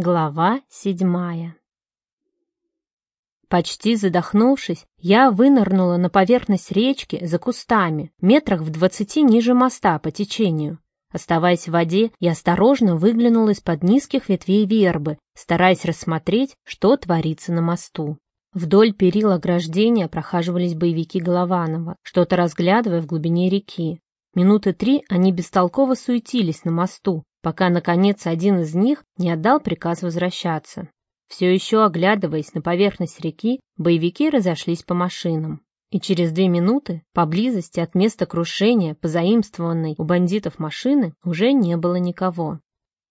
Глава седьмая Почти задохнувшись, я вынырнула на поверхность речки за кустами, метрах в двадцати ниже моста по течению. Оставаясь в воде, я осторожно выглянула из-под низких ветвей вербы, стараясь рассмотреть, что творится на мосту. Вдоль перил ограждения прохаживались боевики Голованова, что-то разглядывая в глубине реки. Минуты три они бестолково суетились на мосту, пока, наконец, один из них не отдал приказ возвращаться. Все еще оглядываясь на поверхность реки, боевики разошлись по машинам. И через две минуты, поблизости от места крушения, позаимствованной у бандитов машины, уже не было никого.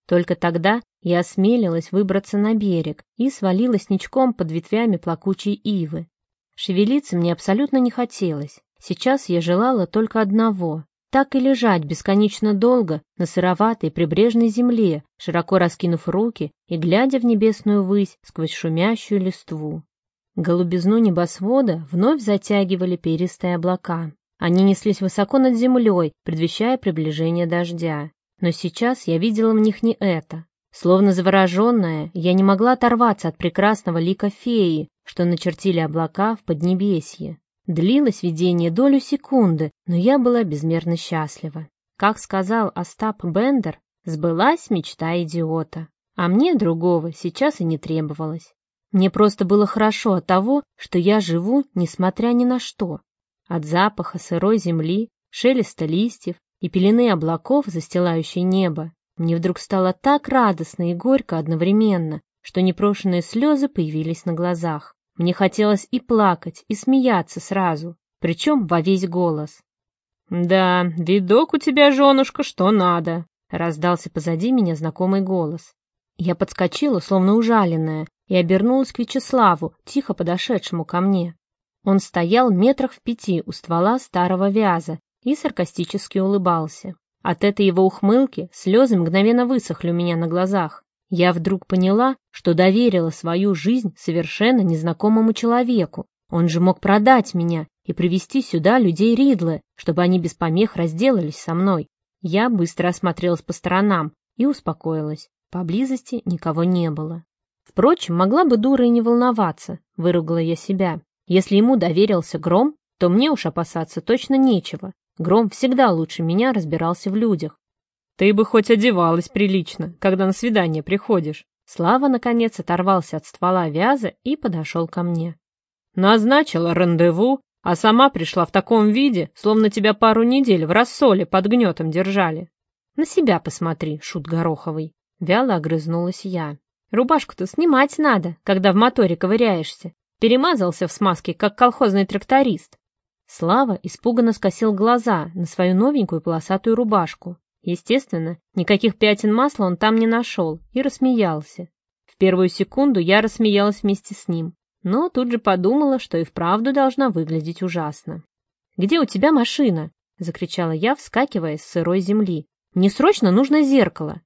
Только тогда я осмелилась выбраться на берег и свалилась ничком под ветвями плакучей ивы. Шевелиться мне абсолютно не хотелось. Сейчас я желала только одного так и лежать бесконечно долго на сыроватой прибрежной земле, широко раскинув руки и глядя в небесную высь сквозь шумящую листву. Голубизну небосвода вновь затягивали перистые облака. Они неслись высоко над землей, предвещая приближение дождя. Но сейчас я видела в них не это. Словно завороженная, я не могла оторваться от прекрасного лика феи, что начертили облака в Поднебесье. Длилось видение долю секунды, но я была безмерно счастлива. Как сказал Остап Бендер, сбылась мечта идиота. А мне другого сейчас и не требовалось. Мне просто было хорошо от того, что я живу, несмотря ни на что. От запаха сырой земли, шелеста листьев и пелены облаков, застилающей небо, мне вдруг стало так радостно и горько одновременно, что непрошенные слезы появились на глазах. Мне хотелось и плакать, и смеяться сразу, причем во весь голос. «Да, видок у тебя, женушка, что надо», — раздался позади меня знакомый голос. Я подскочила, словно ужаленная, и обернулась к Вячеславу, тихо подошедшему ко мне. Он стоял метрах в пяти у ствола старого вяза и саркастически улыбался. От этой его ухмылки слезы мгновенно высохли у меня на глазах. Я вдруг поняла, что доверила свою жизнь совершенно незнакомому человеку. Он же мог продать меня и привести сюда людей Ридлы, чтобы они без помех разделались со мной. Я быстро осмотрелась по сторонам и успокоилась. Поблизости никого не было. Впрочем, могла бы дура и не волноваться, выругала я себя. Если ему доверился Гром, то мне уж опасаться точно нечего. Гром всегда лучше меня разбирался в людях. Ты бы хоть одевалась прилично, когда на свидание приходишь. Слава, наконец, оторвался от ствола вяза и подошел ко мне. Назначила рандеву, а сама пришла в таком виде, словно тебя пару недель в рассоле под гнетом держали. На себя посмотри, шут Гороховый. Вяло огрызнулась я. Рубашку-то снимать надо, когда в моторе ковыряешься. Перемазался в смазке, как колхозный тракторист. Слава испуганно скосил глаза на свою новенькую полосатую рубашку. Естественно, никаких пятен масла он там не нашел и рассмеялся. В первую секунду я рассмеялась вместе с ним, но тут же подумала, что и вправду должна выглядеть ужасно. «Где у тебя машина?» — закричала я, вскакивая с сырой земли. «Мне срочно нужно зеркало!»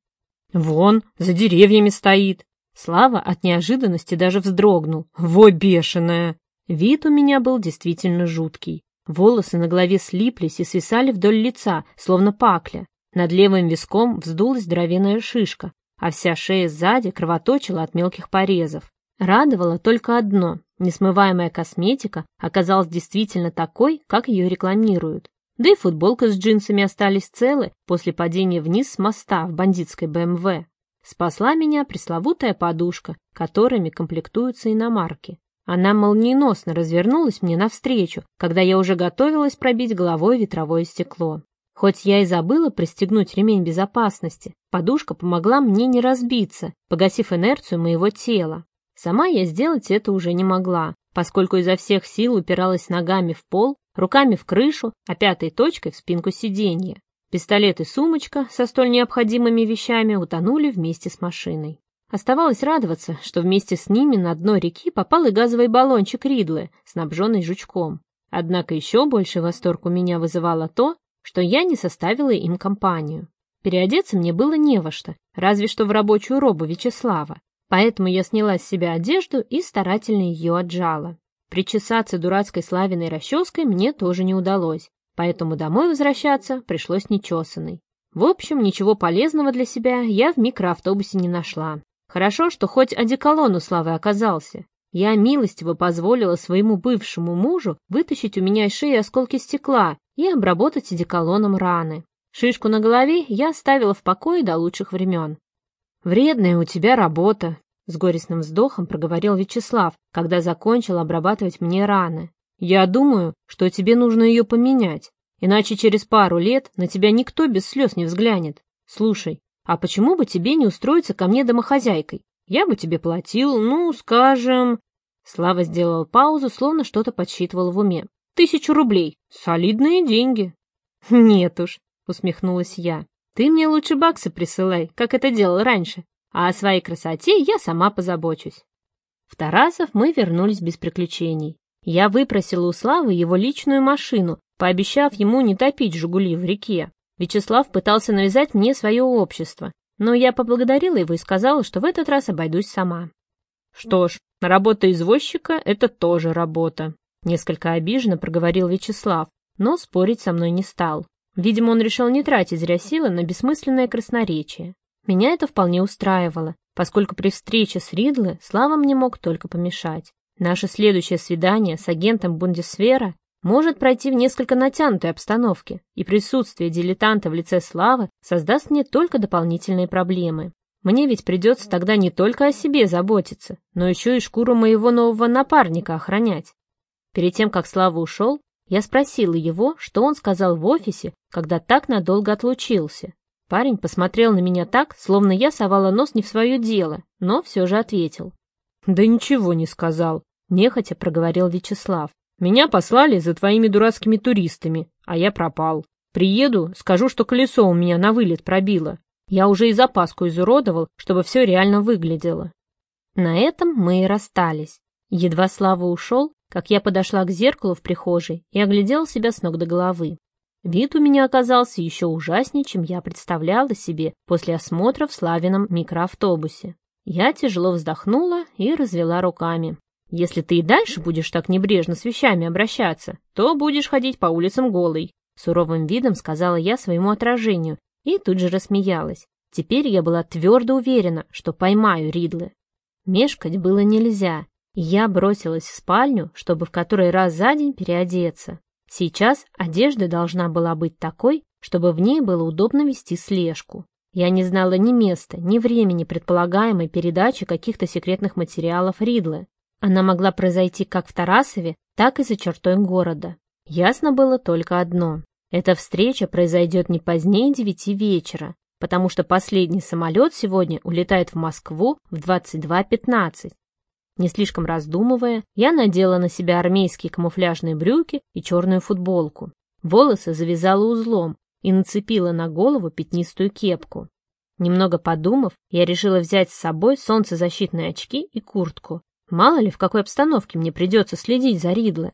«Вон, за деревьями стоит!» Слава от неожиданности даже вздрогнул. «Во бешеная!» Вид у меня был действительно жуткий. Волосы на голове слиплись и свисали вдоль лица, словно пакля. Над левым виском вздулась дровяная шишка, а вся шея сзади кровоточила от мелких порезов. Радовало только одно – несмываемая косметика оказалась действительно такой, как ее рекламируют. Да и футболка с джинсами остались целы после падения вниз с моста в бандитской БМВ. Спасла меня пресловутая подушка, которыми комплектуются иномарки. Она молниеносно развернулась мне навстречу, когда я уже готовилась пробить головой ветровое стекло. Хоть я и забыла пристегнуть ремень безопасности, подушка помогла мне не разбиться, погасив инерцию моего тела. Сама я сделать это уже не могла, поскольку изо всех сил упиралась ногами в пол, руками в крышу, а пятой точкой в спинку сиденья. Пистолет и сумочка со столь необходимыми вещами утонули вместе с машиной. Оставалось радоваться, что вместе с ними на дно реки попал и газовый баллончик Ридлы, снабженный жучком. Однако еще больше восторг у меня вызывало то, что я не составила им компанию. Переодеться мне было не во что, разве что в рабочую робу Вячеслава, поэтому я сняла с себя одежду и старательно ее отжала. Причесаться дурацкой славиной расческой мне тоже не удалось, поэтому домой возвращаться пришлось нечесанной. В общем, ничего полезного для себя я в микроавтобусе не нашла. Хорошо, что хоть одеколон у Славы оказался. Я милостиво позволила своему бывшему мужу вытащить у меня из шеи осколки стекла и обработать одеколоном раны. Шишку на голове я оставила в покое до лучших времен. «Вредная у тебя работа», — с горестным вздохом проговорил Вячеслав, когда закончил обрабатывать мне раны. «Я думаю, что тебе нужно ее поменять, иначе через пару лет на тебя никто без слез не взглянет. Слушай, а почему бы тебе не устроиться ко мне домохозяйкой? Я бы тебе платил, ну, скажем...» Слава сделал паузу, словно что-то подсчитывал в уме. «Тысячу рублей. Солидные деньги». «Нет уж», — усмехнулась я. Ты мне лучше баксы присылай, как это делал раньше, а о своей красоте я сама позабочусь. В Тарасов мы вернулись без приключений. Я выпросила у Славы его личную машину, пообещав ему не топить «Жигули» в реке. Вячеслав пытался навязать мне свое общество, но я поблагодарила его и сказала, что в этот раз обойдусь сама. «Что ж, работа извозчика — это тоже работа», — несколько обиженно проговорил Вячеслав, но спорить со мной не стал. Видимо, он решил не тратить зря силы на бессмысленное красноречие. Меня это вполне устраивало, поскольку при встрече с Ридлы Слава мне мог только помешать. Наше следующее свидание с агентом Бундесвера может пройти в несколько натянутой обстановке, и присутствие дилетанта в лице Славы создаст мне только дополнительные проблемы. Мне ведь придется тогда не только о себе заботиться, но еще и шкуру моего нового напарника охранять. Перед тем, как Слава ушел, я спросила его, что он сказал в офисе, когда так надолго отлучился. Парень посмотрел на меня так, словно я совала нос не в свое дело, но все же ответил. «Да ничего не сказал», — нехотя проговорил Вячеслав. «Меня послали за твоими дурацкими туристами, а я пропал. Приеду, скажу, что колесо у меня на вылет пробило. Я уже и запаску изуродовал, чтобы все реально выглядело». На этом мы и расстались. Едва Слава ушел, как я подошла к зеркалу в прихожей и оглядела себя с ног до головы. Вид у меня оказался еще ужаснее, чем я представляла себе после осмотра в Славином микроавтобусе. Я тяжело вздохнула и развела руками. «Если ты и дальше будешь так небрежно с вещами обращаться, то будешь ходить по улицам голой», суровым видом сказала я своему отражению и тут же рассмеялась. Теперь я была твердо уверена, что поймаю Ридлы. Мешкать было нельзя, я бросилась в спальню, чтобы в который раз за день переодеться. Сейчас одежда должна была быть такой, чтобы в ней было удобно вести слежку. Я не знала ни места, ни времени предполагаемой передачи каких-то секретных материалов Ридлы. Она могла произойти как в Тарасове, так и за чертой города. Ясно было только одно. Эта встреча произойдет не позднее девяти вечера, потому что последний самолет сегодня улетает в Москву в 22.15. Не слишком раздумывая, я надела на себя армейские камуфляжные брюки и черную футболку. Волосы завязала узлом и нацепила на голову пятнистую кепку. Немного подумав, я решила взять с собой солнцезащитные очки и куртку. Мало ли, в какой обстановке мне придется следить за Ридлы.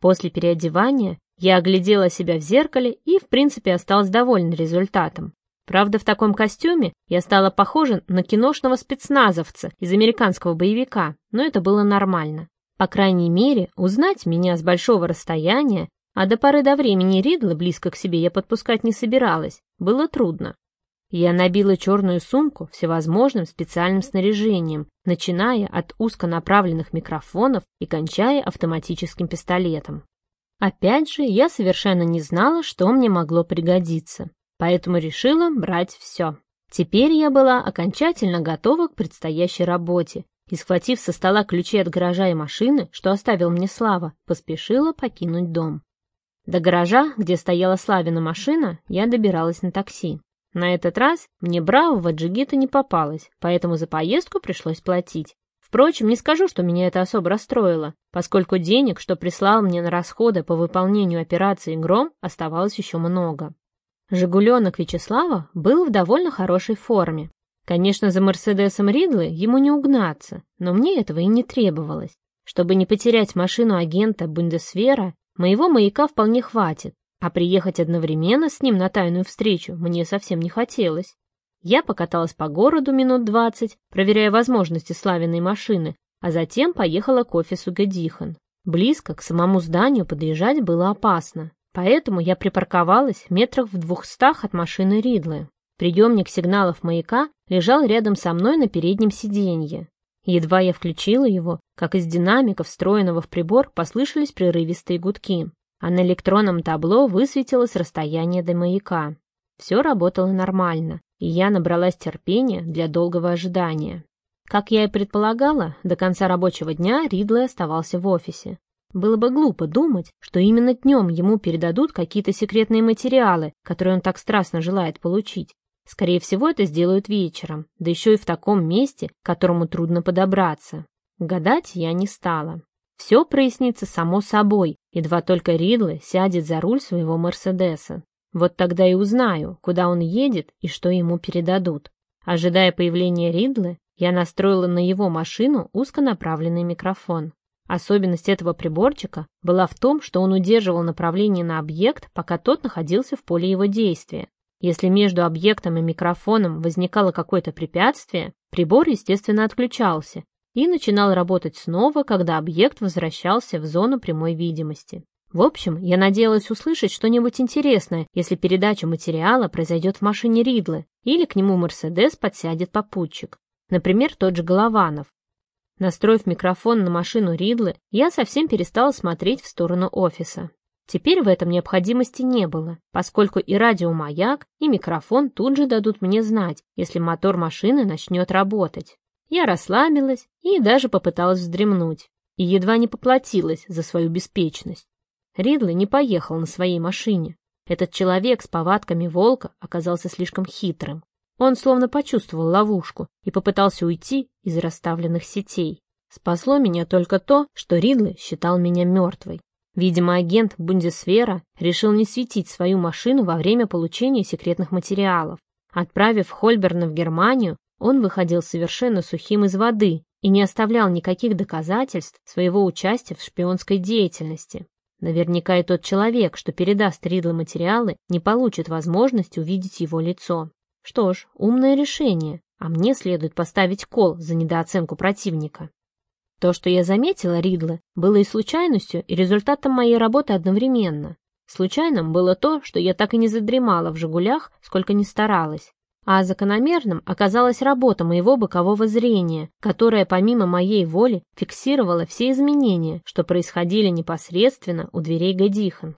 После переодевания я оглядела себя в зеркале и, в принципе, осталась довольна результатом. Правда, в таком костюме я стала похожа на киношного спецназовца из американского боевика, но это было нормально. По крайней мере, узнать меня с большого расстояния, а до поры до времени Ридла близко к себе я подпускать не собиралась, было трудно. Я набила черную сумку всевозможным специальным снаряжением, начиная от узконаправленных микрофонов и кончая автоматическим пистолетом. Опять же, я совершенно не знала, что мне могло пригодиться поэтому решила брать все. Теперь я была окончательно готова к предстоящей работе и, схватив со стола ключи от гаража и машины, что оставил мне Слава, поспешила покинуть дом. До гаража, где стояла Славина машина, я добиралась на такси. На этот раз мне бравого джигита не попалось, поэтому за поездку пришлось платить. Впрочем, не скажу, что меня это особо расстроило, поскольку денег, что прислал мне на расходы по выполнению операции «Гром», оставалось еще много. Жигуленок Вячеслава был в довольно хорошей форме. Конечно, за Мерседесом Ридлы ему не угнаться, но мне этого и не требовалось. Чтобы не потерять машину агента Бундесвера, моего маяка вполне хватит, а приехать одновременно с ним на тайную встречу мне совсем не хотелось. Я покаталась по городу минут двадцать, проверяя возможности Славиной машины, а затем поехала к офису Гадихан. Близко к самому зданию подъезжать было опасно, Поэтому я припарковалась метрах в двухстах от машины Ридлы. Приемник сигналов маяка лежал рядом со мной на переднем сиденье. Едва я включила его, как из динамиков, встроенного в прибор, послышались прерывистые гудки, а на электронном табло высветилось расстояние до маяка. Все работало нормально, и я набралась терпения для долгого ожидания. Как я и предполагала, до конца рабочего дня Ридли оставался в офисе. Было бы глупо думать, что именно днем ему передадут какие-то секретные материалы, которые он так страстно желает получить. Скорее всего, это сделают вечером, да еще и в таком месте, к которому трудно подобраться. Гадать я не стала. Все прояснится само собой, едва только Ридли сядет за руль своего Мерседеса. Вот тогда и узнаю, куда он едет и что ему передадут. Ожидая появления Ридли, я настроила на его машину узконаправленный микрофон. Особенность этого приборчика была в том, что он удерживал направление на объект, пока тот находился в поле его действия. Если между объектом и микрофоном возникало какое-то препятствие, прибор, естественно, отключался и начинал работать снова, когда объект возвращался в зону прямой видимости. В общем, я надеялась услышать что-нибудь интересное, если передача материала произойдет в машине Ридлы или к нему Мерседес подсядет попутчик. Например, тот же Голованов. Настроив микрофон на машину Ридлы, я совсем перестала смотреть в сторону офиса. Теперь в этом необходимости не было, поскольку и радиомаяк, и микрофон тут же дадут мне знать, если мотор машины начнет работать. Я расслабилась и даже попыталась вздремнуть, и едва не поплатилась за свою беспечность. Ридли не поехал на своей машине. Этот человек с повадками волка оказался слишком хитрым. Он словно почувствовал ловушку и попытался уйти из расставленных сетей. Спасло меня только то, что Ридли считал меня мертвой. Видимо, агент Бундесвера решил не светить свою машину во время получения секретных материалов. Отправив Хольберна в Германию, он выходил совершенно сухим из воды и не оставлял никаких доказательств своего участия в шпионской деятельности. Наверняка и тот человек, что передаст Ридлу материалы, не получит возможности увидеть его лицо. Что ж, умное решение, а мне следует поставить кол за недооценку противника. То, что я заметила Ридла, было и случайностью, и результатом моей работы одновременно. Случайным было то, что я так и не задремала в «Жигулях», сколько ни старалась. А закономерным оказалась работа моего бокового зрения, которая помимо моей воли фиксировала все изменения, что происходили непосредственно у дверей Гадихан.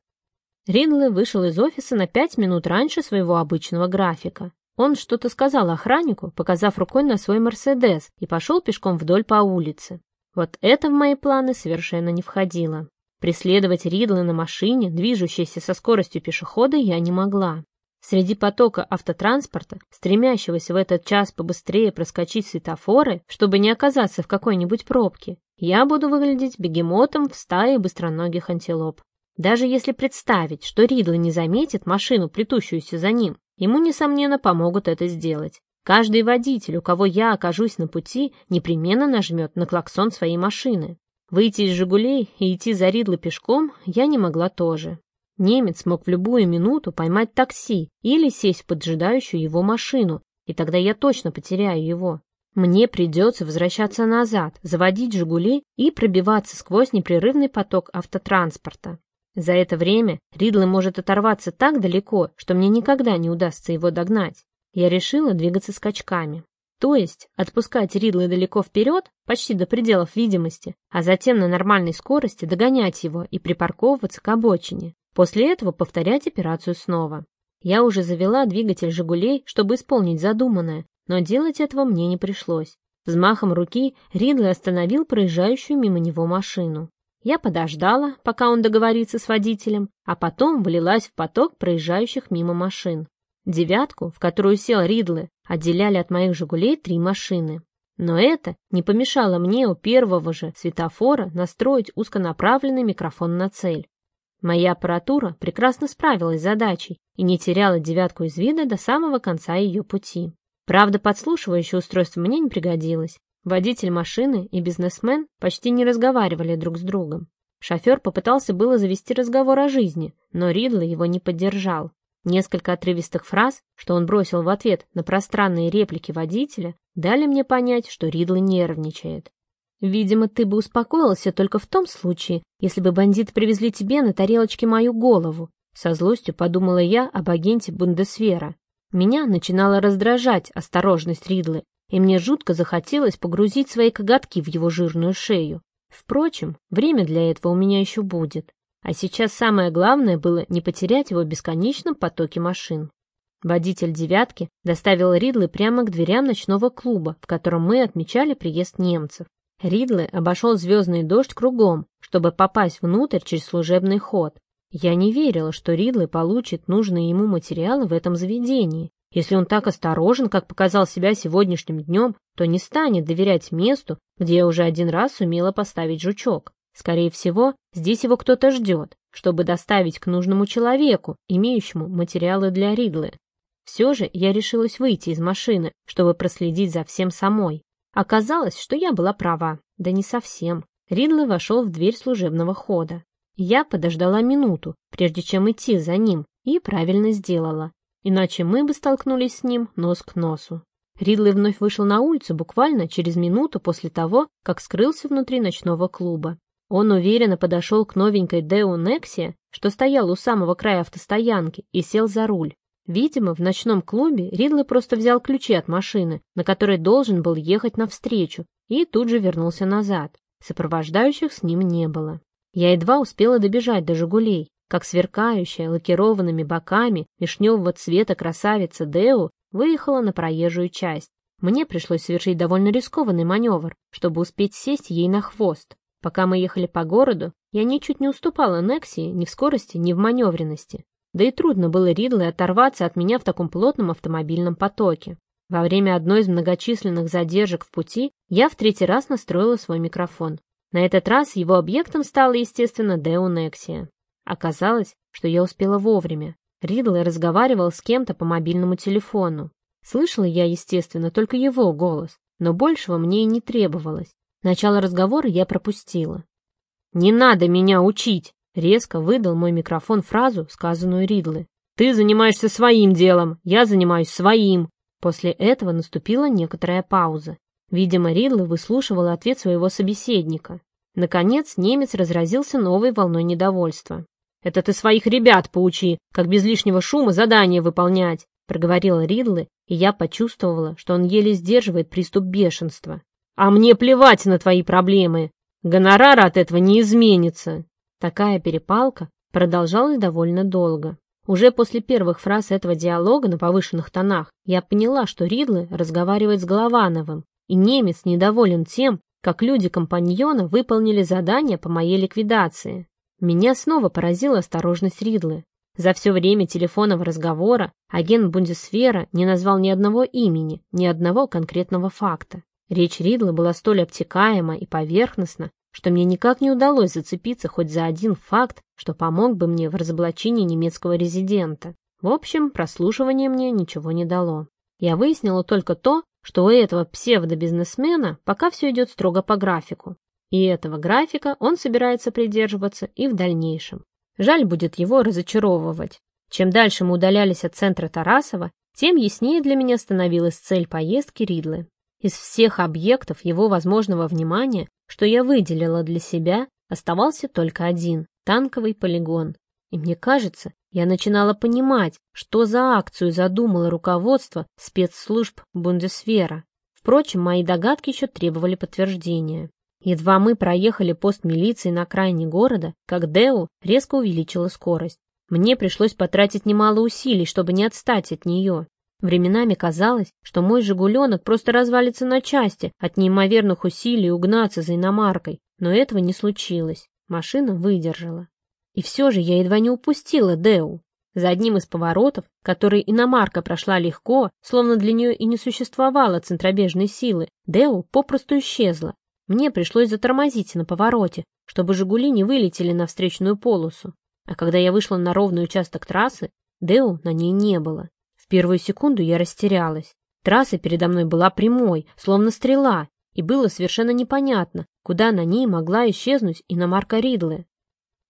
Ридле вышел из офиса на пять минут раньше своего обычного графика. Он что-то сказал охраннику, показав рукой на свой «Мерседес», и пошел пешком вдоль по улице. Вот это в мои планы совершенно не входило. Преследовать Ридла на машине, движущейся со скоростью пешехода, я не могла. Среди потока автотранспорта, стремящегося в этот час побыстрее проскочить светофоры, чтобы не оказаться в какой-нибудь пробке, я буду выглядеть бегемотом в стае быстроногих антилоп. Даже если представить, что Ридл не заметит машину, плетущуюся за ним, ему, несомненно, помогут это сделать. Каждый водитель, у кого я окажусь на пути, непременно нажмет на клаксон своей машины. Выйти из «Жигулей» и идти за Ридло пешком я не могла тоже. Немец мог в любую минуту поймать такси или сесть в поджидающую его машину, и тогда я точно потеряю его. Мне придется возвращаться назад, заводить «Жигули» и пробиваться сквозь непрерывный поток автотранспорта. За это время Ридли может оторваться так далеко, что мне никогда не удастся его догнать. Я решила двигаться скачками. То есть отпускать Ридла далеко вперед, почти до пределов видимости, а затем на нормальной скорости догонять его и припарковываться к обочине. После этого повторять операцию снова. Я уже завела двигатель «Жигулей», чтобы исполнить задуманное, но делать этого мне не пришлось. Взмахом руки Ридли остановил проезжающую мимо него машину. Я подождала, пока он договорится с водителем, а потом влилась в поток проезжающих мимо машин. Девятку, в которую сел Ридли, отделяли от моих «Жигулей» три машины. Но это не помешало мне у первого же светофора настроить узконаправленный микрофон на цель. Моя аппаратура прекрасно справилась с задачей и не теряла девятку из вида до самого конца ее пути. Правда, подслушивающее устройство мне не пригодилось. Водитель машины и бизнесмен почти не разговаривали друг с другом. Шофер попытался было завести разговор о жизни, но Ридли его не поддержал. Несколько отрывистых фраз, что он бросил в ответ на пространные реплики водителя, дали мне понять, что Ридли нервничает. Видимо, ты бы успокоился только в том случае, если бы бандиты привезли тебе на тарелочке мою голову. Со злостью подумала я об агенте Бундесвера. Меня начинала раздражать осторожность Ридлы, и мне жутко захотелось погрузить свои коготки в его жирную шею. Впрочем, время для этого у меня еще будет. А сейчас самое главное было не потерять его в бесконечном потоке машин. Водитель «девятки» доставил Ридлы прямо к дверям ночного клуба, в котором мы отмечали приезд немцев. Ридлы обошел звездный дождь кругом, чтобы попасть внутрь через служебный ход. Я не верила, что Ридлы получит нужные ему материалы в этом заведении. Если он так осторожен, как показал себя сегодняшним днем, то не станет доверять месту, где я уже один раз сумела поставить жучок. Скорее всего, здесь его кто-то ждет, чтобы доставить к нужному человеку, имеющему материалы для Ридлы. Все же я решилась выйти из машины, чтобы проследить за всем самой. Оказалось, что я была права. Да не совсем. Ридлы вошел в дверь служебного хода. Я подождала минуту, прежде чем идти за ним, и правильно сделала. Иначе мы бы столкнулись с ним нос к носу. Ридлы вновь вышел на улицу буквально через минуту после того, как скрылся внутри ночного клуба. Он уверенно подошел к новенькой Деу Нексия, что стоял у самого края автостоянки, и сел за руль. Видимо, в ночном клубе Ридлы просто взял ключи от машины, на которой должен был ехать навстречу, и тут же вернулся назад. Сопровождающих с ним не было. Я едва успела добежать до «Жигулей», как сверкающая лакированными боками вишневого цвета красавица Деу выехала на проезжую часть. Мне пришлось совершить довольно рискованный маневр, чтобы успеть сесть ей на хвост. Пока мы ехали по городу, я ничуть не уступала Нексии ни в скорости, ни в маневренности. Да и трудно было Ридлой оторваться от меня в таком плотном автомобильном потоке. Во время одной из многочисленных задержек в пути я в третий раз настроила свой микрофон. На этот раз его объектом стала, естественно, Деунексия. Оказалось, что я успела вовремя. Ридл разговаривал с кем-то по мобильному телефону. Слышала я, естественно, только его голос, но большего мне и не требовалось. Начало разговора я пропустила. «Не надо меня учить!» Резко выдал мой микрофон фразу, сказанную Ридлы. «Ты занимаешься своим делом, я занимаюсь своим». После этого наступила некоторая пауза. Видимо, Ридлы выслушивал ответ своего собеседника. Наконец, немец разразился новой волной недовольства. «Это ты своих ребят поучи, как без лишнего шума задание выполнять», проговорил Ридлы, и я почувствовала, что он еле сдерживает приступ бешенства. «А мне плевать на твои проблемы. Гонорар от этого не изменится. Такая перепалка продолжалась довольно долго. Уже после первых фраз этого диалога на повышенных тонах я поняла, что Ридлы разговаривает с Головановым, и немец недоволен тем, как люди компаньона выполнили задание по моей ликвидации. Меня снова поразила осторожность Ридлы. За все время телефонного разговора агент Бундесвера не назвал ни одного имени, ни одного конкретного факта. Речь Ридлы была столь обтекаема и поверхностна, что мне никак не удалось зацепиться хоть за один факт, что помог бы мне в разоблачении немецкого резидента. В общем, прослушивание мне ничего не дало. Я выяснила только то, что у этого псевдобизнесмена пока все идет строго по графику. И этого графика он собирается придерживаться и в дальнейшем. Жаль будет его разочаровывать. Чем дальше мы удалялись от центра Тарасова, тем яснее для меня становилась цель поездки Ридлы. Из всех объектов его возможного внимания что я выделила для себя, оставался только один – танковый полигон. И мне кажется, я начинала понимать, что за акцию задумало руководство спецслужб Бундесвера. Впрочем, мои догадки еще требовали подтверждения. Едва мы проехали пост милиции на окраине города, как Део резко увеличила скорость. Мне пришлось потратить немало усилий, чтобы не отстать от нее. Временами казалось, что мой «Жигуленок» просто развалится на части от неимоверных усилий угнаться за иномаркой, но этого не случилось. Машина выдержала. И все же я едва не упустила Деу. За одним из поворотов, который иномарка прошла легко, словно для нее и не существовало центробежной силы, Деу попросту исчезла. Мне пришлось затормозить на повороте, чтобы «Жигули» не вылетели на встречную полосу. А когда я вышла на ровный участок трассы, Деу на ней не было. В первую секунду я растерялась. Трасса передо мной была прямой, словно стрела, и было совершенно непонятно, куда на ней могла исчезнуть иномарка Ридлы.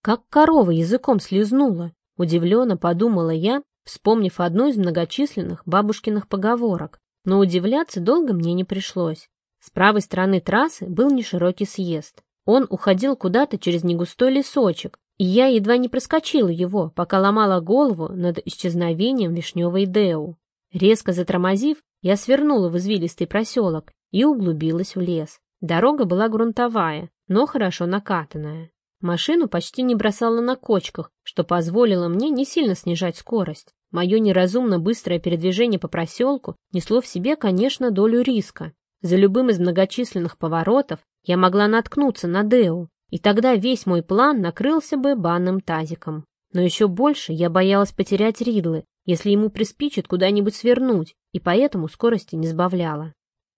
Как корова языком слезнула, удивленно подумала я, вспомнив одну из многочисленных бабушкиных поговорок. Но удивляться долго мне не пришлось. С правой стороны трассы был неширокий съезд. Он уходил куда-то через негустой лесочек, и я едва не проскочила его, пока ломала голову над исчезновением вишневой Деу. Резко затормозив, я свернула в извилистый проселок и углубилась в лес. Дорога была грунтовая, но хорошо накатанная. Машину почти не бросала на кочках, что позволило мне не сильно снижать скорость. Мое неразумно быстрое передвижение по проселку несло в себе, конечно, долю риска. За любым из многочисленных поворотов я могла наткнуться на Део, и тогда весь мой план накрылся бы банным тазиком. Но еще больше я боялась потерять Ридлы, если ему приспичит куда-нибудь свернуть, и поэтому скорости не сбавляла.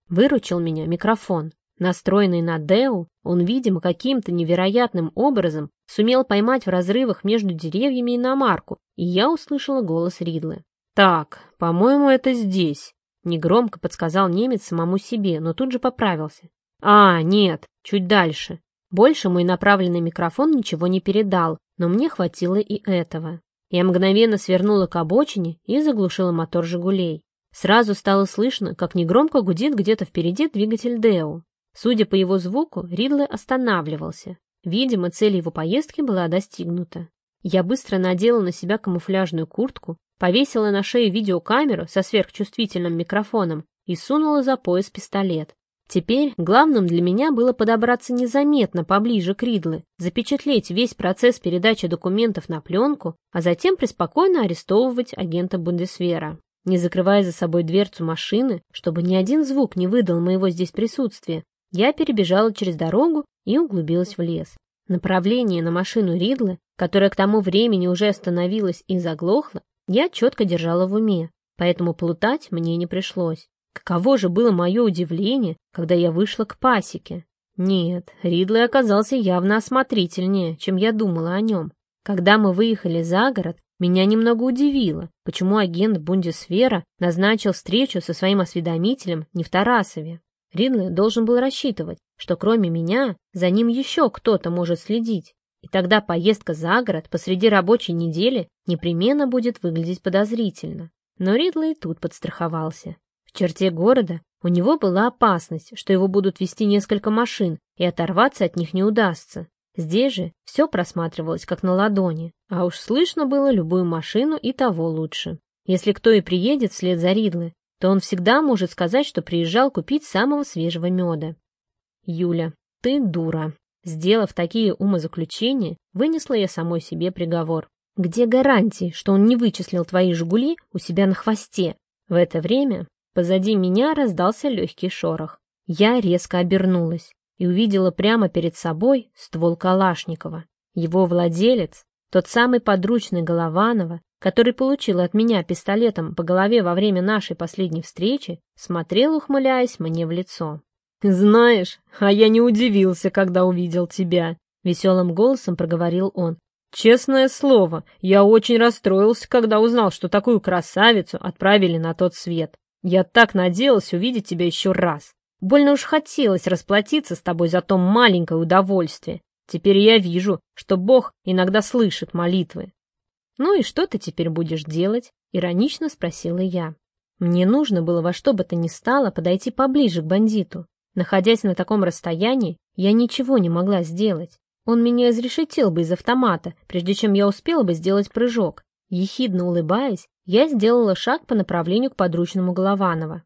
Выручил меня микрофон. Настроенный на Деу, он, видимо, каким-то невероятным образом сумел поймать в разрывах между деревьями иномарку, и я услышала голос Ридлы. «Так, по-моему, это здесь», — негромко подсказал немец самому себе, но тут же поправился. «А, нет, чуть дальше». Больше мой направленный микрофон ничего не передал, но мне хватило и этого. Я мгновенно свернула к обочине и заглушила мотор «Жигулей». Сразу стало слышно, как негромко гудит где-то впереди двигатель Део. Судя по его звуку, Ридле останавливался. Видимо, цель его поездки была достигнута. Я быстро надела на себя камуфляжную куртку, повесила на шею видеокамеру со сверхчувствительным микрофоном и сунула за пояс пистолет. Теперь главным для меня было подобраться незаметно поближе к Ридле, запечатлеть весь процесс передачи документов на пленку, а затем преспокойно арестовывать агента Бундесвера. Не закрывая за собой дверцу машины, чтобы ни один звук не выдал моего здесь присутствия, я перебежала через дорогу и углубилась в лес. Направление на машину Ридлы, которая к тому времени уже остановилась и заглохла, я четко держала в уме, поэтому плутать мне не пришлось. Каково же было мое удивление, когда я вышла к пасеке. Нет, Ридли оказался явно осмотрительнее, чем я думала о нем. Когда мы выехали за город, меня немного удивило, почему агент Бундесвера назначил встречу со своим осведомителем не в Тарасове. Ридли должен был рассчитывать, что кроме меня за ним еще кто-то может следить, и тогда поездка за город посреди рабочей недели непременно будет выглядеть подозрительно. Но Ридли тут подстраховался. В черте города у него была опасность, что его будут вести несколько машин, и оторваться от них не удастся. Здесь же все просматривалось как на ладони, а уж слышно было любую машину и того лучше. Если кто и приедет вслед за Ридлы, то он всегда может сказать, что приезжал купить самого свежего меда. Юля, ты дура. Сделав такие умозаключения, вынесла я самой себе приговор. Где гарантии, что он не вычислил твои «Жигули» у себя на хвосте? В это время Позади меня раздался легкий шорох. Я резко обернулась и увидела прямо перед собой ствол Калашникова. Его владелец, тот самый подручный Голованова, который получил от меня пистолетом по голове во время нашей последней встречи, смотрел, ухмыляясь мне в лицо. «Знаешь, а я не удивился, когда увидел тебя», — веселым голосом проговорил он. «Честное слово, я очень расстроился, когда узнал, что такую красавицу отправили на тот свет. Я так надеялась увидеть тебя еще раз. Больно уж хотелось расплатиться с тобой за то маленькое удовольствие. Теперь я вижу, что Бог иногда слышит молитвы. «Ну и что ты теперь будешь делать?» — иронично спросила я. Мне нужно было во что бы то ни стало подойти поближе к бандиту. Находясь на таком расстоянии, я ничего не могла сделать. Он меня изрешетил бы из автомата, прежде чем я успела бы сделать прыжок. Ехидно улыбаясь, я сделала шаг по направлению к подручному Голованова.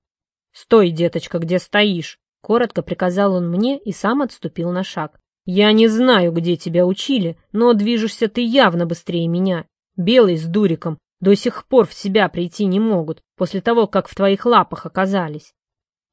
«Стой, деточка, где стоишь!» Коротко приказал он мне и сам отступил на шаг. «Я не знаю, где тебя учили, но движешься ты явно быстрее меня. Белый с дуриком до сих пор в себя прийти не могут, после того, как в твоих лапах оказались».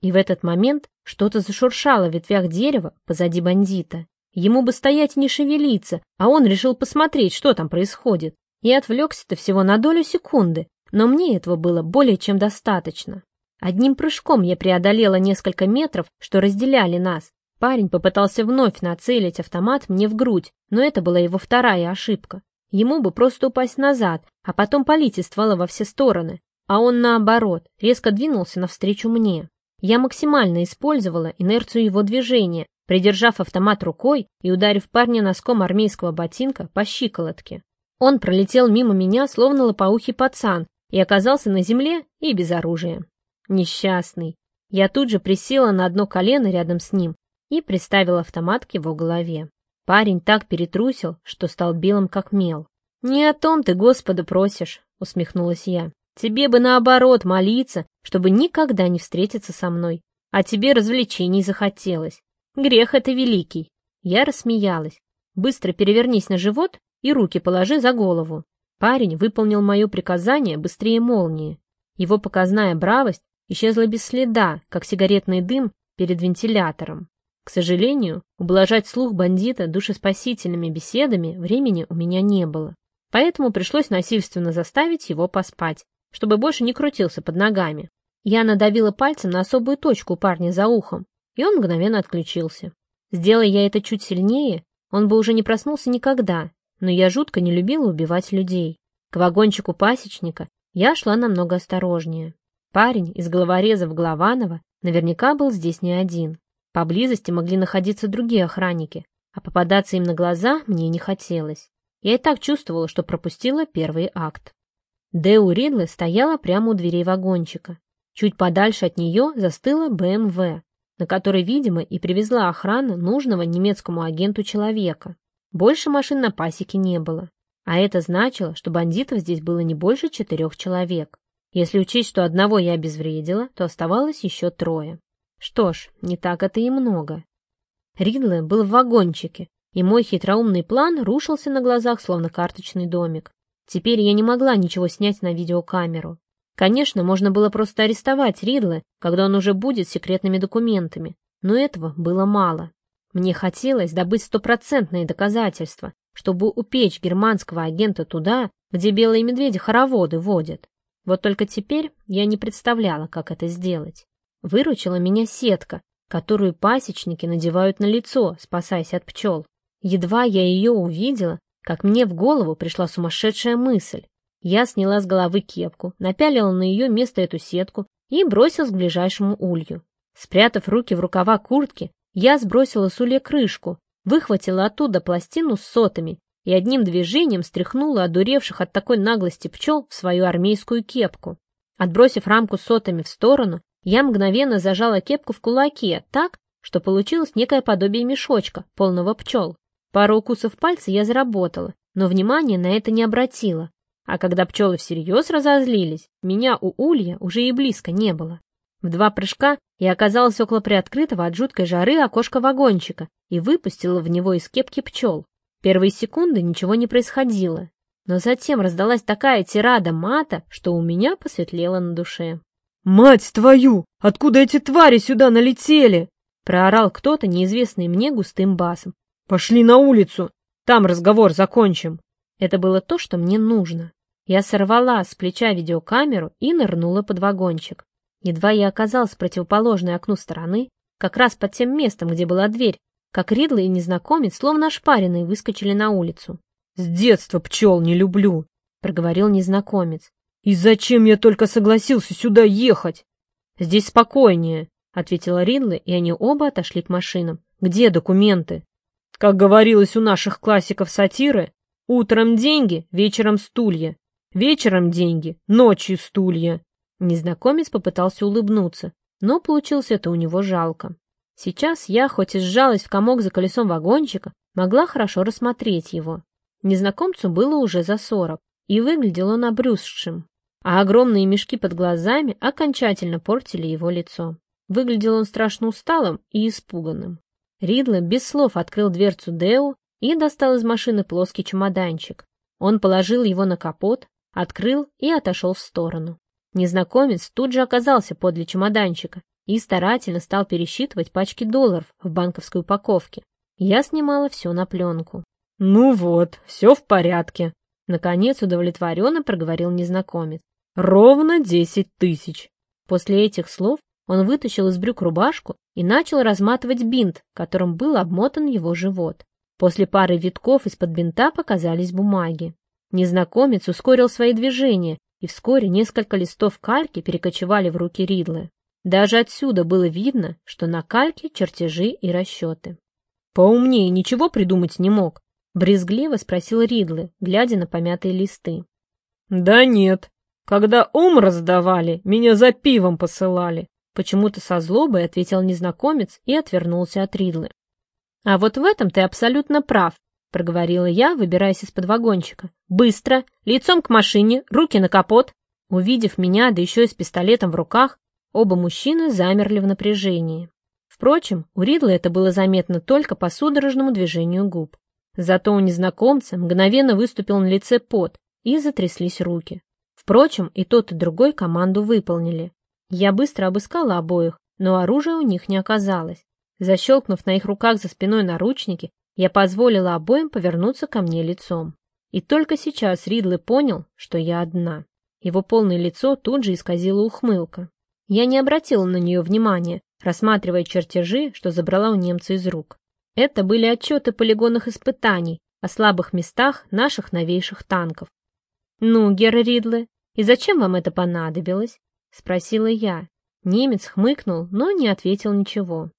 И в этот момент что-то зашуршало в ветвях дерева позади бандита. Ему бы стоять и не шевелиться, а он решил посмотреть, что там происходит. И отвлекся-то всего на долю секунды, но мне этого было более чем достаточно. Одним прыжком я преодолела несколько метров, что разделяли нас. Парень попытался вновь нацелить автомат мне в грудь, но это была его вторая ошибка. Ему бы просто упасть назад, а потом полить из ствола во все стороны. А он, наоборот, резко двинулся навстречу мне. Я максимально использовала инерцию его движения, придержав автомат рукой и ударив парня носком армейского ботинка по щиколотке. Он пролетел мимо меня, словно лопоухий пацан, и оказался на земле и без оружия. Несчастный. Я тут же присела на одно колено рядом с ним и приставила автомат к его голове. Парень так перетрусил, что стал белым как мел. «Не о том ты Господа просишь», — усмехнулась я. Тебе бы наоборот молиться, чтобы никогда не встретиться со мной. А тебе развлечений захотелось. Грех это великий. Я рассмеялась. Быстро перевернись на живот и руки положи за голову. Парень выполнил мое приказание быстрее молнии. Его показная бравость исчезла без следа, как сигаретный дым перед вентилятором. К сожалению, ублажать слух бандита душеспасительными беседами времени у меня не было. Поэтому пришлось насильственно заставить его поспать, чтобы больше не крутился под ногами. Я надавила пальцем на особую точку парня за ухом, и он мгновенно отключился. Сделая я это чуть сильнее, он бы уже не проснулся никогда, но я жутко не любила убивать людей. К вагончику пасечника я шла намного осторожнее. Парень из головорезов Голованова наверняка был здесь не один. Поблизости могли находиться другие охранники, а попадаться им на глаза мне не хотелось. Я и так чувствовала, что пропустила первый акт. Дэу Ридли стояла прямо у дверей вагончика. Чуть подальше от нее застыла БМВ, на которой, видимо, и привезла охрана нужного немецкому агенту человека. Больше машин на пасеке не было. А это значило, что бандитов здесь было не больше четырех человек. Если учесть, что одного я обезвредила, то оставалось еще трое. Что ж, не так это и много. Ридле был в вагончике, и мой хитроумный план рушился на глазах, словно карточный домик. Теперь я не могла ничего снять на видеокамеру. Конечно, можно было просто арестовать Ридле, когда он уже будет секретными документами, но этого было мало. Мне хотелось добыть стопроцентные доказательства, чтобы упечь германского агента туда, где белые медведи хороводы водят. Вот только теперь я не представляла, как это сделать. Выручила меня сетка, которую пасечники надевают на лицо, спасаясь от пчел. Едва я ее увидела, как мне в голову пришла сумасшедшая мысль. Я сняла с головы кепку, напялила на ее место эту сетку и бросилась к ближайшему улью. Спрятав руки в рукава куртки, я сбросила с улья крышку, выхватила оттуда пластину с сотами и одним движением стряхнула одуревших от такой наглости пчел в свою армейскую кепку. Отбросив рамку сотами в сторону, я мгновенно зажала кепку в кулаке так, что получилось некое подобие мешочка, полного пчел. Пару укусов пальца я заработала, но внимания на это не обратила. А когда пчелы всерьез разозлились, меня у улья уже и близко не было. В два прыжка я оказалась около приоткрытого от жуткой жары окошка вагончика и выпустила в него из кепки пчел. Первые секунды ничего не происходило, но затем раздалась такая тирада мата, что у меня посветлело на душе. «Мать твою! Откуда эти твари сюда налетели?» Проорал кто-то, неизвестный мне густым басом. «Пошли на улицу! Там разговор закончим!» Это было то, что мне нужно. Я сорвала с плеча видеокамеру и нырнула под вагончик. Едва я оказалась в противоположной окну стороны, как раз под тем местом, где была дверь, как Ридла и незнакомец, словно ошпаренные, выскочили на улицу. «С детства пчел не люблю», — проговорил незнакомец. «И зачем я только согласился сюда ехать?» «Здесь спокойнее», — ответила Ридла, и они оба отошли к машинам. «Где документы?» «Как говорилось у наших классиков сатиры, утром деньги, вечером стулья. Вечером деньги, ночью стулья». Незнакомец попытался улыбнуться, но получилось это у него жалко. Сейчас я, хоть и сжалась в комок за колесом вагончика, могла хорошо рассмотреть его. Незнакомцу было уже за сорок, и выглядел он обрюзшим, а огромные мешки под глазами окончательно портили его лицо. Выглядел он страшно усталым и испуганным. Ридле без слов открыл дверцу Део и достал из машины плоский чемоданчик. Он положил его на капот, открыл и отошел в сторону. Незнакомец тут же оказался подле чемоданчика и старательно стал пересчитывать пачки долларов в банковской упаковке. Я снимала все на пленку. «Ну вот, все в порядке», Наконец удовлетворенно проговорил незнакомец. «Ровно десять тысяч!» После этих слов он вытащил из брюк рубашку и начал разматывать бинт, которым был обмотан его живот. После пары витков из-под бинта показались бумаги. Незнакомец ускорил свои движения, и вскоре несколько листов кальки перекочевали в руки Ридлы. Даже отсюда было видно, что на кальке чертежи и расчеты. «Поумнее ничего придумать не мог», Брезгливо спросил Ридлы, глядя на помятые листы. «Да нет. Когда ум раздавали, меня за пивом посылали», почему-то со злобой ответил незнакомец и отвернулся от Ридлы. «А вот в этом ты абсолютно прав», — проговорила я, выбираясь из-под вагончика. «Быстро, лицом к машине, руки на капот». Увидев меня, да еще и с пистолетом в руках, оба мужчины замерли в напряжении. Впрочем, у Ридла это было заметно только по судорожному движению губ. Зато у незнакомца мгновенно выступил на лице пот и затряслись руки. Впрочем, и тот, и другой команду выполнили. Я быстро обыскала обоих, но оружия у них не оказалось. Защелкнув на их руках за спиной наручники, я позволила обоим повернуться ко мне лицом. И только сейчас Ридлы понял, что я одна. Его полное лицо тут же исказило ухмылка. Я не обратила на нее внимания, рассматривая чертежи, что забрала у немца из рук. Это были отчеты полигонных испытаний о слабых местах наших новейших танков. «Ну, Гера Ридлы, и зачем вам это понадобилось?» — спросила я. Немец хмыкнул, но не ответил ничего.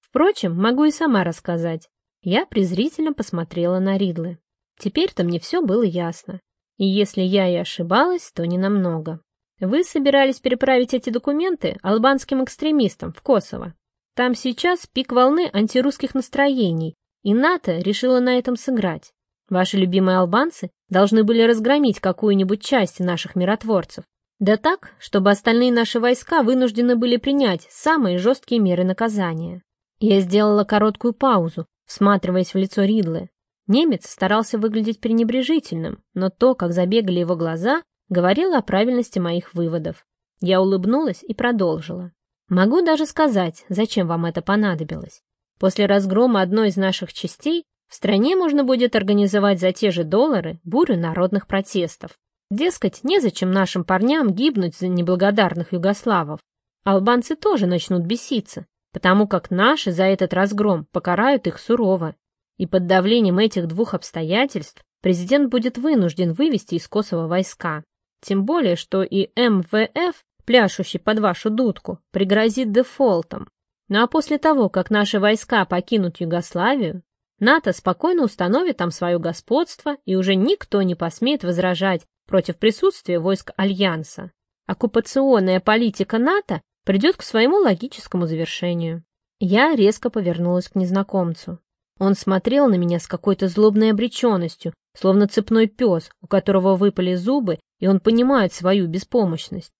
Впрочем, могу и сама рассказать. Я презрительно посмотрела на Ридлы. Теперь-то мне все было ясно. И если я и ошибалась, то не намного. Вы собирались переправить эти документы албанским экстремистам в Косово. Там сейчас пик волны антирусских настроений, и НАТО решила на этом сыграть. Ваши любимые албанцы должны были разгромить какую-нибудь часть наших миротворцев. Да так, чтобы остальные наши войска вынуждены были принять самые жесткие меры наказания. Я сделала короткую паузу, всматриваясь в лицо Ридлы. Немец старался выглядеть пренебрежительным, но то, как забегали его глаза, говорило о правильности моих выводов. Я улыбнулась и продолжила. Могу даже сказать, зачем вам это понадобилось. После разгрома одной из наших частей в стране можно будет организовать за те же доллары бурю народных протестов. Дескать, незачем нашим парням гибнуть за неблагодарных югославов. Албанцы тоже начнут беситься, потому как наши за этот разгром покарают их сурово. И под давлением этих двух обстоятельств президент будет вынужден вывести из Косово войска. Тем более, что и МВФ, пляшущий под вашу дудку, пригрозит дефолтом. Ну а после того, как наши войска покинут Югославию, НАТО спокойно установит там свое господство, и уже никто не посмеет возражать против присутствия войск Альянса. Оккупационная политика НАТО придет к своему логическому завершению. Я резко повернулась к незнакомцу. Он смотрел на меня с какой-то злобной обреченностью, словно цепной пес, у которого выпали зубы, и он понимает свою беспомощность.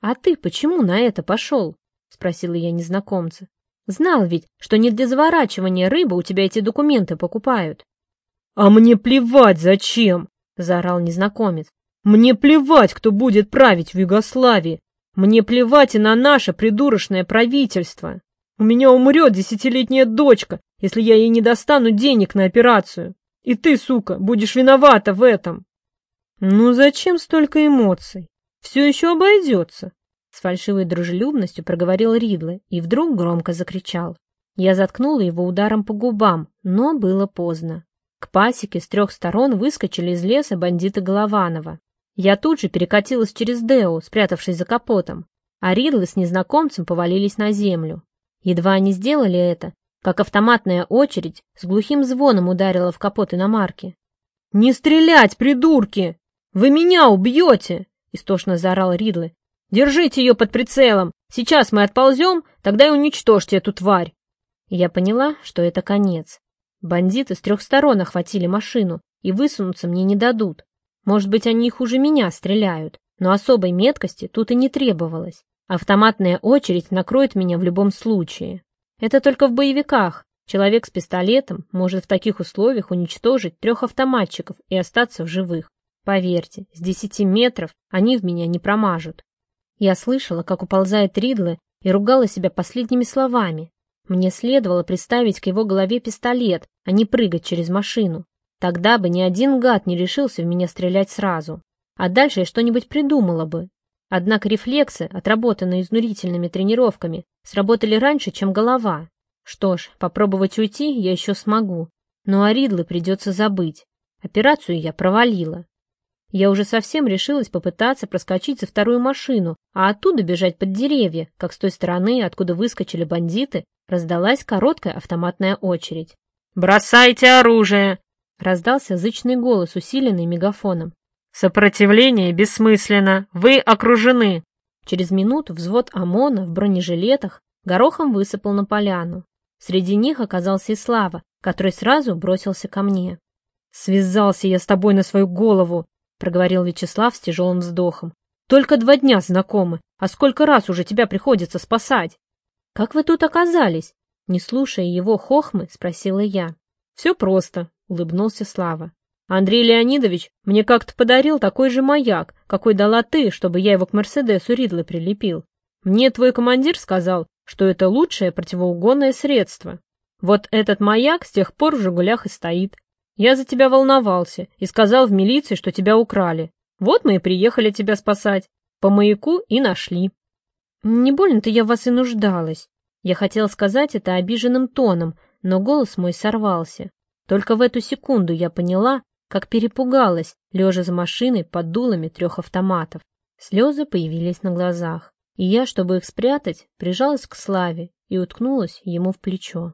«А ты почему на это пошел?» — спросила я незнакомца. «Знал ведь, что не для заворачивания рыбы у тебя эти документы покупают». «А мне плевать зачем!» — заорал незнакомец. «Мне плевать, кто будет править в Югославии! Мне плевать и на наше придурочное правительство! У меня умрет десятилетняя дочка, если я ей не достану денег на операцию. И ты, сука, будешь виновата в этом. Ну зачем столько эмоций? Все еще обойдется. С фальшивой дружелюбностью проговорил Ридле и вдруг громко закричал. Я заткнула его ударом по губам, но было поздно. К пасеке с трех сторон выскочили из леса бандиты Голованова. Я тут же перекатилась через Део, спрятавшись за капотом, а Ридлы с незнакомцем повалились на землю. Едва они сделали это, как автоматная очередь с глухим звоном ударила в капот иномарки. «Не стрелять, придурки! Вы меня убьете!» — истошно заорал Ридлы. «Держите ее под прицелом! Сейчас мы отползем, тогда и уничтожьте эту тварь!» Я поняла, что это конец. Бандиты с трех сторон охватили машину и высунуться мне не дадут. Может быть, они хуже меня стреляют, но особой меткости тут и не требовалось. Автоматная очередь накроет меня в любом случае. Это только в боевиках. Человек с пистолетом может в таких условиях уничтожить трех автоматчиков и остаться в живых. Поверьте, с десяти метров они в меня не промажут. Я слышала, как уползает Ридлы, и ругала себя последними словами. Мне следовало приставить к его голове пистолет, а не прыгать через машину. Тогда бы ни один гад не решился в меня стрелять сразу. А дальше я что-нибудь придумала бы, Однако рефлексы, отработанные изнурительными тренировками, сработали раньше, чем голова. Что ж, попробовать уйти я еще смогу, но о Ридлы придется забыть. Операцию я провалила. Я уже совсем решилась попытаться проскочить за вторую машину, а оттуда бежать под деревья, как с той стороны, откуда выскочили бандиты, раздалась короткая автоматная очередь. «Бросайте оружие!» — раздался зычный голос, усиленный мегафоном. «Сопротивление бессмысленно! Вы окружены!» Через минуту взвод ОМОНа в бронежилетах горохом высыпал на поляну. Среди них оказался и Слава, который сразу бросился ко мне. «Связался я с тобой на свою голову!» — проговорил Вячеслав с тяжелым вздохом. Только два дня знакомы, а сколько раз уже тебя приходится спасать? Как вы тут оказались? Не слушая его хохмы, спросила я. Все просто, улыбнулся Слава. Андрей Леонидович мне как-то подарил такой же маяк, какой дала ты, чтобы я его к Мерседесу Ридлы прилепил. Мне твой командир сказал, что это лучшее противоугонное средство. Вот этот маяк с тех пор в «Жигулях» и стоит. Я за тебя волновался и сказал в милиции, что тебя украли. Вот мы и приехали тебя спасать. По маяку и нашли. Не больно-то я вас и нуждалась. Я хотела сказать это обиженным тоном, но голос мой сорвался. Только в эту секунду я поняла, как перепугалась, лежа за машиной под дулами трех автоматов. Слезы появились на глазах, и я, чтобы их спрятать, прижалась к Славе и уткнулась ему в плечо.